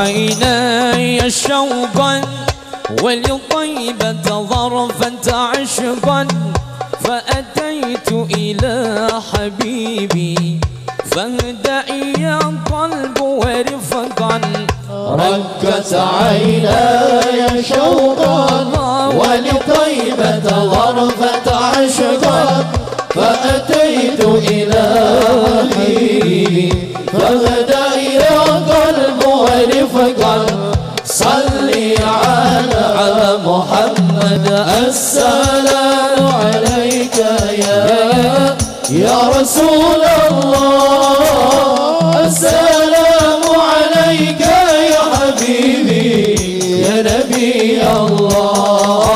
عيناي شوقا ولطيبة ظرفا عشقا فأتيت إلى حبيبي فاهدئ يا قلب ورفقا. ركت عيناي شوقا ولطيبة غرفة عشقا فأتيت إلى حبيبي فاهدأ رسول الله. السلام عليك يا حبيبي يا نبي الله.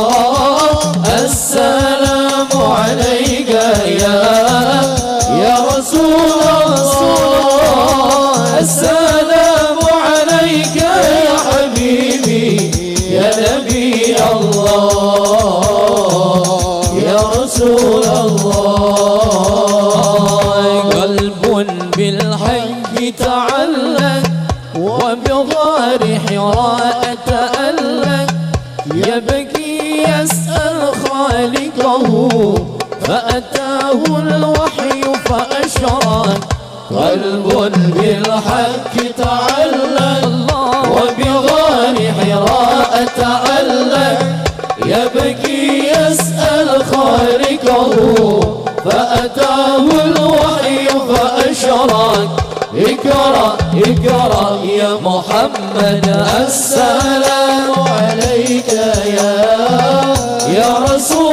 السلام عليك يا يا رسول وبغار حراء تألق يبكي يسأل خالقه فأتاه الوحي فأشرق قلب بالحق تعلق وبغار حراء تألق يبكي يسأل خالقه فأتاه الوحي اقرأ اقرأ يا محمد السلام عليك يا يا رسول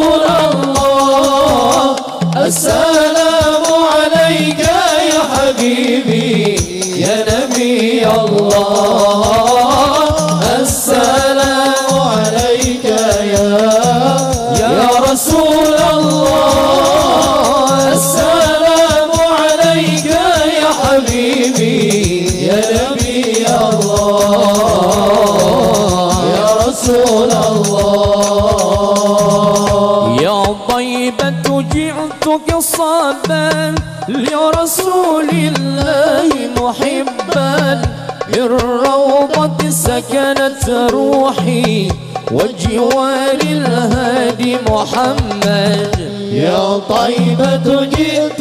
رسول الله. يا طيبة جئتك صابا لرسول الله محبا. بالروضة سكنت روحي وجوار الهادي محمد. يا طيبة جئتك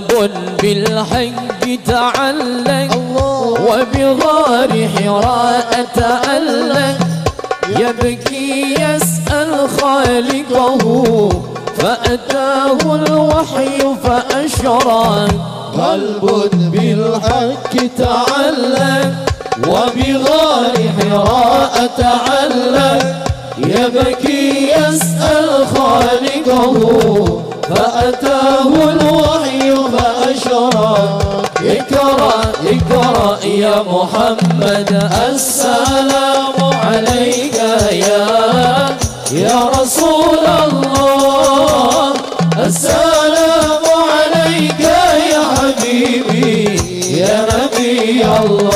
قلب بالحق تعلق وبغار حراء تألق يبكي يسأل خالقه فأتاه الوحي فأشرق. قلب بالحق تعلق وبغار حراء تعلق يبكي يسأل خالقه فأتاه الوحي اقرأ اقرأ يا محمد السلام عليك يا يا رسول الله. السلام عليك يا حبيبي يا نبي الله.